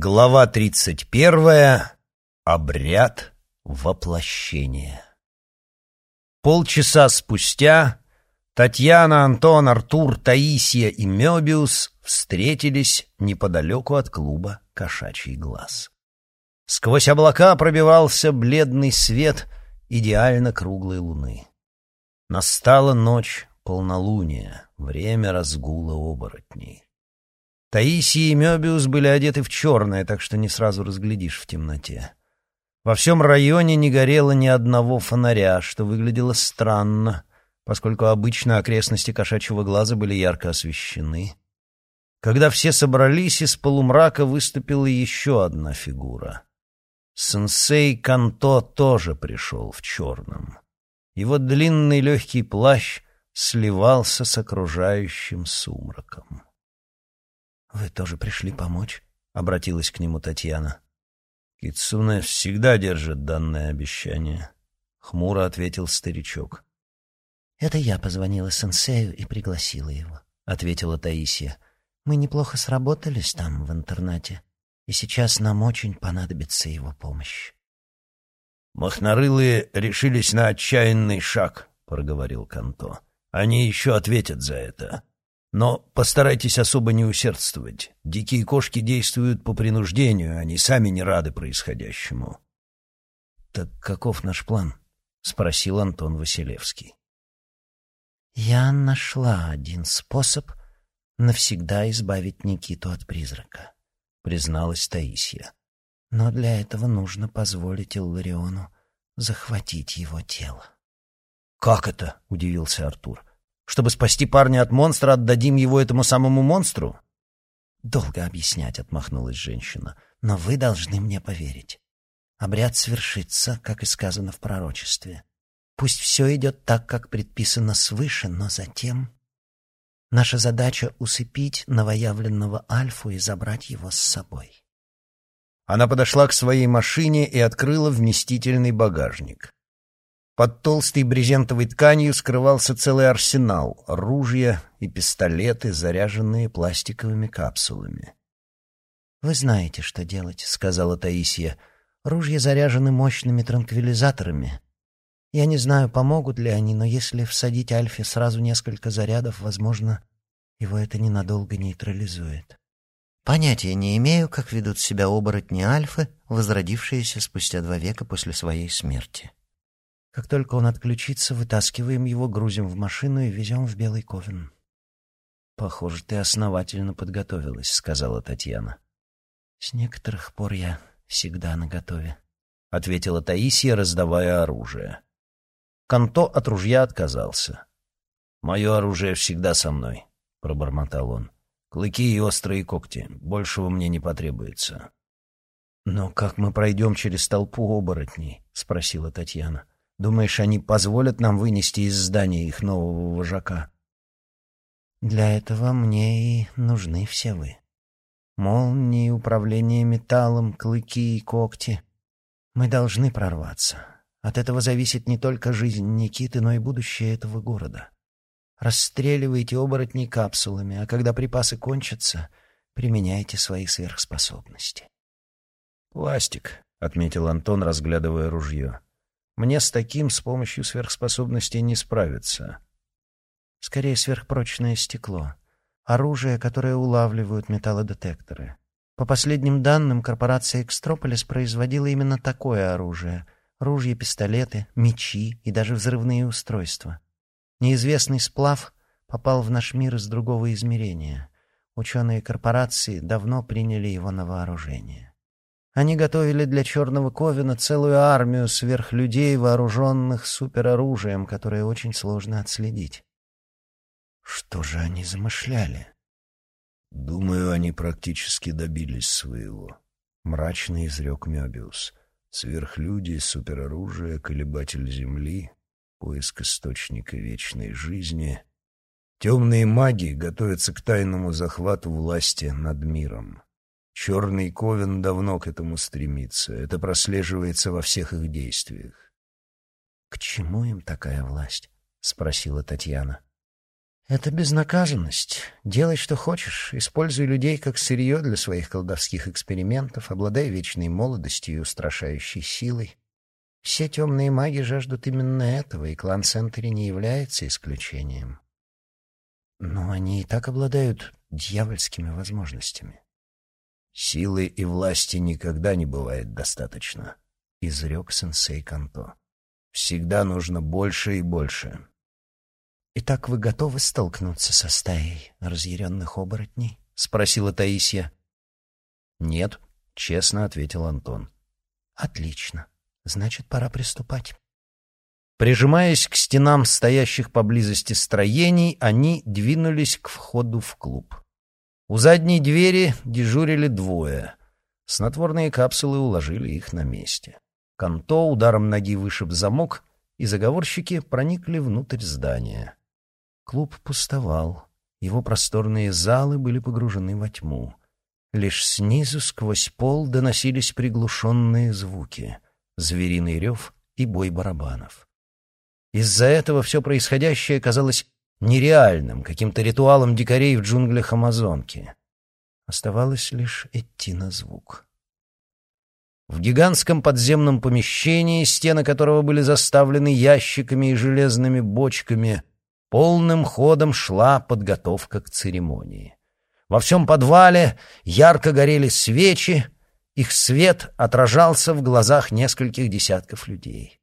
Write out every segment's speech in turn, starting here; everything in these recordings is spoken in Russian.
Глава тридцать первая. Обряд воплощения. Полчаса спустя Татьяна, Антон, Артур, Таисия и Мёбиус встретились неподалеку от клуба «Кошачий глаз». Сквозь облака пробивался бледный свет идеально круглой луны. Настала ночь полнолуния, время разгула оборотней. Таисия и Мёбиус были одеты в черное, так что не сразу разглядишь в темноте. Во всем районе не горело ни одного фонаря, что выглядело странно, поскольку обычно окрестности кошачьего глаза были ярко освещены. Когда все собрались, из полумрака выступила еще одна фигура. Сенсей Канто тоже пришел в черном. Его длинный легкий плащ сливался с окружающим сумраком. «Вы тоже пришли помочь?» — обратилась к нему Татьяна. «Кицуне всегда держит данное обещание», — хмуро ответил старичок. «Это я позвонила сенсею и пригласила его», — ответила Таисия. «Мы неплохо сработались там, в интернате, и сейчас нам очень понадобится его помощь». «Махнарылые решились на отчаянный шаг», — проговорил Канто. «Они еще ответят за это. Но постарайтесь особо не усердствовать. Дикие кошки действуют по принуждению, они сами не рады происходящему. «Так каков наш план?» — спросил Антон Василевский. «Я нашла один способ навсегда избавить Никиту от призрака», — призналась Таисия. «Но для этого нужно позволить Иллариону захватить его тело». «Как это?» — удивился Артур. Чтобы спасти парня от монстра, отдадим его этому самому монстру?» «Долго объяснять», — отмахнулась женщина. «Но вы должны мне поверить. Обряд свершится, как и сказано в пророчестве. Пусть все идет так, как предписано свыше, но затем... Наша задача — усыпить новоявленного Альфу и забрать его с собой». Она подошла к своей машине и открыла вместительный багажник. Под толстой брезентовой тканью скрывался целый арсенал — ружья и пистолеты, заряженные пластиковыми капсулами. «Вы знаете, что делать», — сказала Таисия. «Ружья заряжены мощными транквилизаторами. Я не знаю, помогут ли они, но если всадить Альфе сразу несколько зарядов, возможно, его это ненадолго нейтрализует. Понятия не имею, как ведут себя оборотни Альфы, возродившиеся спустя два века после своей смерти». Как только он отключится, вытаскиваем его, грузим в машину и везем в Белый Ковен. «Похоже, ты основательно подготовилась», — сказала Татьяна. «С некоторых пор я всегда наготове», — ответила Таисия, раздавая оружие. Канто от ружья отказался. «Мое оружие всегда со мной», — пробормотал он. «Клыки и острые когти. Большего мне не потребуется». «Но как мы пройдем через толпу оборотней?» — спросила Татьяна. Думаешь, они позволят нам вынести из здания их нового вожака? Для этого мне и нужны все вы. Молнии, управление металлом, клыки и когти. Мы должны прорваться. От этого зависит не только жизнь Никиты, но и будущее этого города. Расстреливайте оборотней капсулами, а когда припасы кончатся, применяйте свои сверхспособности. «Пластик», — отметил Антон, разглядывая ружье. Мне с таким с помощью сверхспособностей не справиться. Скорее сверхпрочное стекло. Оружие, которое улавливают металлодетекторы. По последним данным, корпорация «Экстрополис» производила именно такое оружие. Ружья, пистолеты, мечи и даже взрывные устройства. Неизвестный сплав попал в наш мир из другого измерения. Ученые корпорации давно приняли его на вооружение. Они готовили для Черного Ковина целую армию сверхлюдей, вооруженных супероружием, которое очень сложно отследить. Что же они замышляли? Думаю, они практически добились своего. Мрачно изрек Мёбиус. Сверхлюди, супероружие, колебатель земли, поиск источника вечной жизни. Темные маги готовятся к тайному захвату власти над миром. Черный Ковен давно к этому стремится. Это прослеживается во всех их действиях. — К чему им такая власть? — спросила Татьяна. Это безнаказанность. Делай, что хочешь. Используй людей как сырье для своих колдовских экспериментов, обладай вечной молодостью и устрашающей силой. Все темные маги жаждут именно этого, и клан Сентери не является исключением. Но они и так обладают дьявольскими возможностями. «Силы и власти никогда не бывает достаточно», — изрек сенсей Канто. «Всегда нужно больше и больше. «Итак вы готовы столкнуться со стаей разъяренных оборотней?» — спросила Таисия. «Нет», — честно ответил Антон. «Отлично. Значит, пора приступать». Прижимаясь к стенам стоящих поблизости строений, они двинулись к входу в клуб. У задней двери дежурили двое. Снотворные капсулы уложили их на месте. Канто ударом ноги вышиб замок, и заговорщики проникли внутрь здания. Клуб пустовал. Его просторные залы были погружены во тьму. Лишь снизу сквозь пол доносились приглушенные звуки — звериный рев и бой барабанов. Из-за этого все происходящее казалось нереальным, каким-то ритуалом дикарей в джунглях Амазонки. Оставалось лишь идти на звук. В гигантском подземном помещении, стены которого были заставлены ящиками и железными бочками, Полным ходом шла подготовка к церемонии. Во всем подвале ярко горели свечи, их свет отражался в глазах нескольких десятков людей.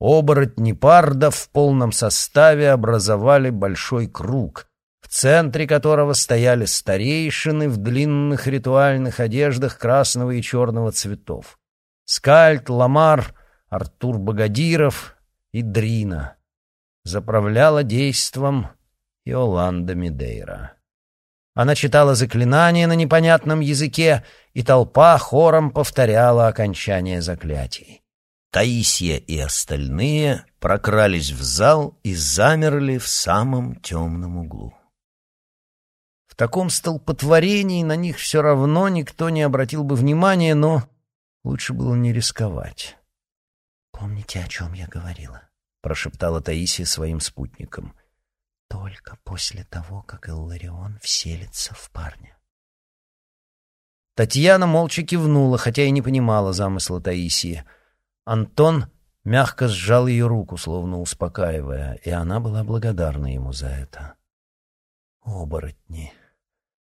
Оборотни парда в полном составе образовали большой круг, в центре которого стояли старейшины в длинных ритуальных одеждах красного и черного цветов. Скальд, Ламар, Артур Богодиров и Дрина заправляла действом Иоланда Медейра. Она читала заклинания на непонятном языке, и толпа хором повторяла окончание заклятий. Таисия и остальные прокрались в зал и замерли в самом темном углу. В таком столпотворении на них все равно никто не обратил бы внимания, но лучше было не рисковать. «Помните, о чем я говорила?» — прошептала Таисия своим спутникам. «Только после того, как Илларион вселится в парня». Татьяна молча кивнула, хотя и не понимала замысла Таисии. Антон мягко сжал ее руку, словно успокаивая, и она была благодарна ему за это. Оборотни.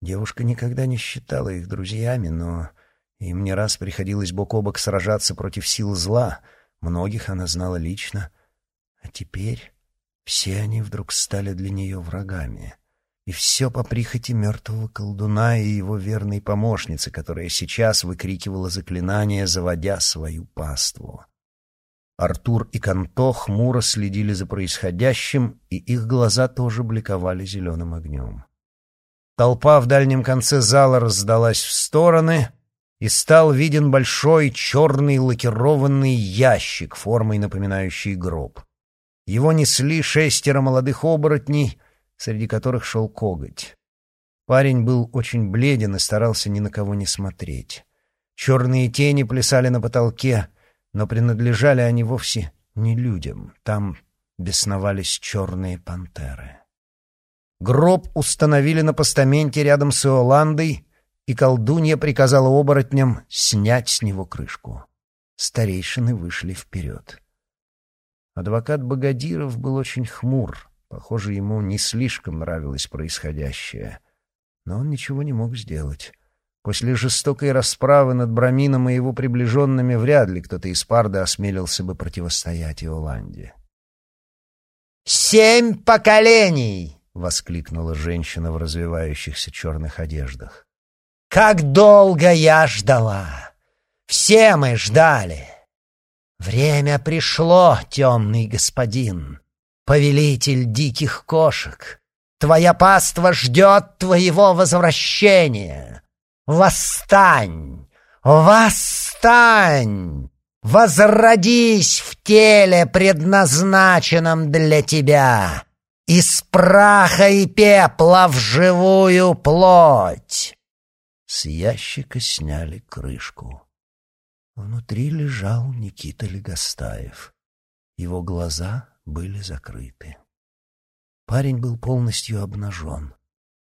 Девушка никогда не считала их друзьями, но им не раз приходилось бок о бок сражаться против сил зла. Многих она знала лично, а теперь все они вдруг стали для нее врагами. И все по прихоти мертвого колдуна и его верной помощницы, которая сейчас выкрикивала заклинание, заводя свою паству. Артур и Канто хмуро следили за происходящим, и их глаза тоже бликовали зеленым огнем. Толпа в дальнем конце зала раздалась в стороны, и стал виден большой черный лакированный ящик, формой напоминающий гроб. Его несли шестеро молодых оборотней, среди которых шел коготь. Парень был очень бледен и старался ни на кого не смотреть. Черные тени плясали на потолке, но принадлежали они вовсе не людям. Там бесновались черные пантеры. Гроб установили на постаменте рядом с Иоландой, и колдунья приказала оборотням снять с него крышку. Старейшины вышли вперед. Адвокат Богодиров был очень хмур. Похоже, ему не слишком нравилось происходящее. Но он ничего не мог сделать. После жестокой расправы над Брамином и его приближенными вряд ли кто-то из Парда осмелился бы противостоять Иоланде. «Семь поколений!» — воскликнула женщина в развивающихся черных одеждах. «Как долго я ждала! Все мы ждали!» Время пришло, темный господин, повелитель диких кошек. Твоя паства ждет твоего возвращения. Восстань! Восстань! Возродись в теле, предназначенном для тебя, из праха и пепла в живую плоть. С ящика сняли крышку. Внутри лежал Никита Легостаев. Его глаза были закрыты. Парень был полностью обнажен.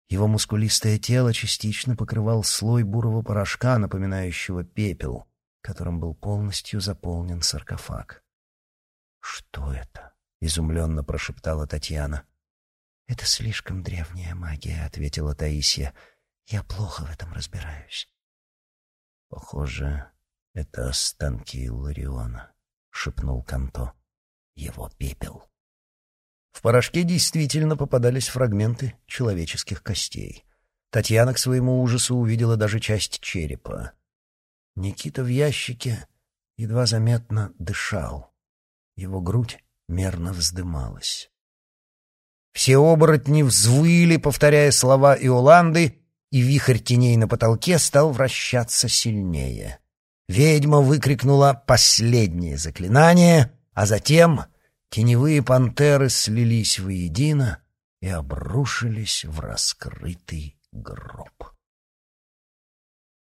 Его мускулистое тело частично покрывал слой бурого порошка, напоминающего пепел, которым был полностью заполнен саркофаг. «Что это?» — изумленно прошептала Татьяна. «Это слишком древняя магия», — ответила Таисия. «Я плохо в этом разбираюсь». «Похоже, это останки Илариона», — шепнул Канто. «Его пепел». В порошке действительно попадались фрагменты человеческих костей. Татьяна к своему ужасу увидела даже часть черепа. Никита в ящике едва заметно дышал. Его грудь мерно вздымалась. Все оборотни взвыли, повторяя слова Иоланды, и вихрь теней на потолке стал вращаться сильнее. Ведьма выкрикнула последнее заклинание, а затем Теневые пантеры слились воедино и обрушились в раскрытый гроб.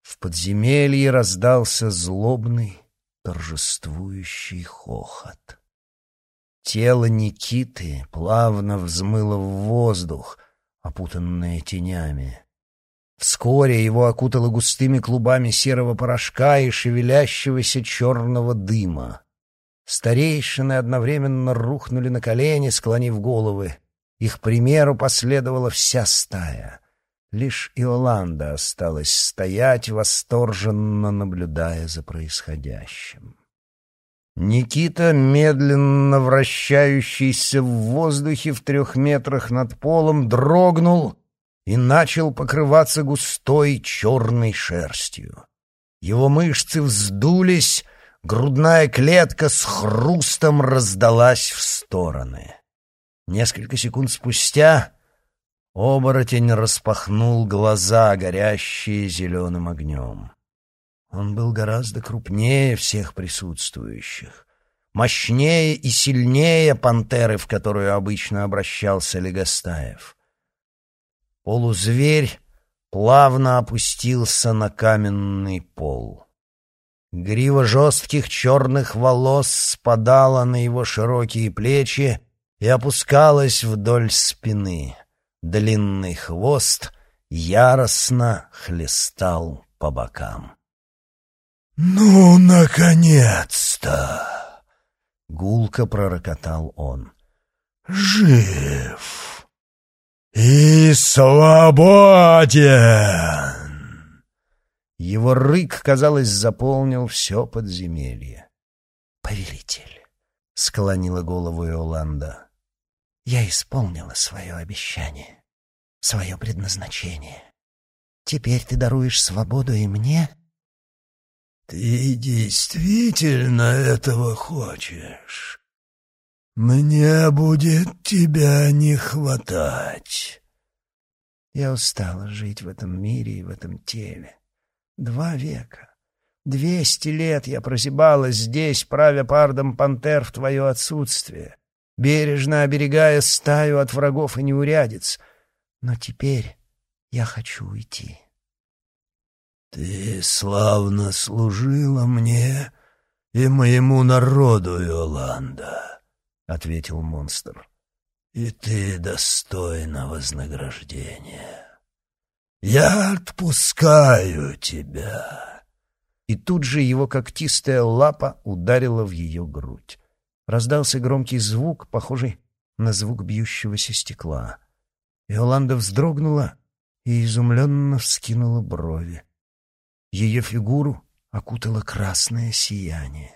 В подземелье раздался злобный, торжествующий хохот. Тело Никиты плавно взмыло в воздух, опутанное тенями. Вскоре его окутало густыми клубами серого порошка и шевелящегося черного дыма. Старейшины одновременно рухнули на колени, склонив головы. Их примеру последовала вся стая. Лишь Иоланда осталась стоять, восторженно наблюдая за происходящим. Никита, медленно вращающийся в воздухе в трех метрах над полом, дрогнул и начал покрываться густой черной шерстью. Его мышцы вздулись, грудная клетка с хрустом раздалась в стороны. Несколько секунд спустя оборотень распахнул глаза, горящие зеленым огнем. Он был гораздо крупнее всех присутствующих, мощнее и сильнее пантеры, в которую обычно обращался Легостаев. Полузверь плавно опустился на каменный пол. Грива жестких черных волос спадала на его широкие плечи и опускалась вдоль спины. Длинный хвост яростно хлестал по бокам. «Ну, наконец-то!» — гулко пророкотал он. «Жив и свободен!» Его рык, казалось, заполнил все подземелье. «Повелитель», — склонила голову Иоланда, — «я исполнила свое обещание, свое предназначение. Теперь ты даруешь свободу и мне?» «Ты действительно этого хочешь? Мне будет тебя не хватать». Я устала жить в этом мире и в этом теле. Два века. Двести лет я прозябала здесь, правя пардом пантер в твое отсутствие, бережно оберегая стаю от врагов и неурядиц. Но теперь я хочу уйти. — Ты славно служила мне и моему народу, Иоланда, — ответил монстр. — И ты достойна вознаграждения. «Я отпускаю тебя!» И тут же его когтистая лапа ударила в ее грудь. Раздался громкий звук, похожий на звук бьющегося стекла. Иоланда вздрогнула и изумленно вскинула брови. Ее фигуру окутало красное сияние.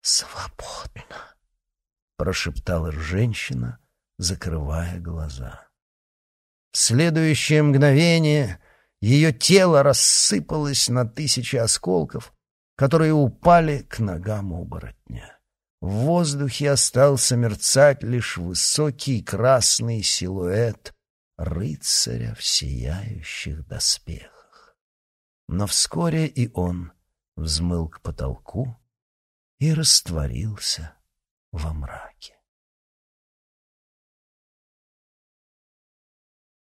«Свободно!» — прошептала женщина, закрывая глаза. В следующее мгновение ее тело рассыпалось на тысячи осколков, которые упали к ногам оборотня. В воздухе остался мерцать лишь высокий красный силуэт рыцаря в сияющих доспехах. Но вскоре и он взмыл к потолку и растворился во мраке.